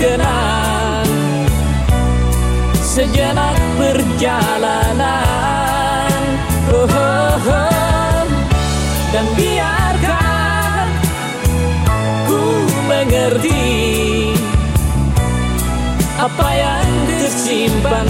kenal Sejenak perjalanan oh, oh, oh. Dan biarkan ku mengerti Apa yang tersimpan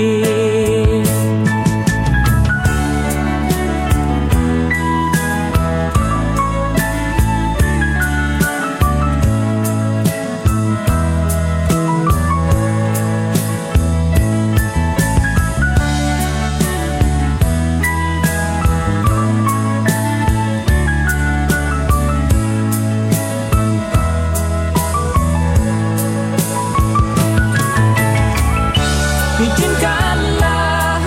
Izinkanlah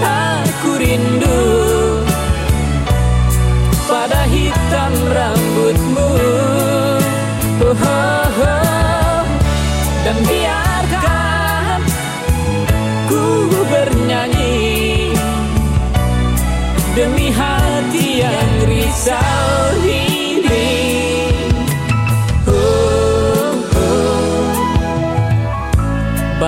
aku rindu pada hitam rambutmu oh, oh, oh. dan biarkan ku bernyanyi demi hati yang risau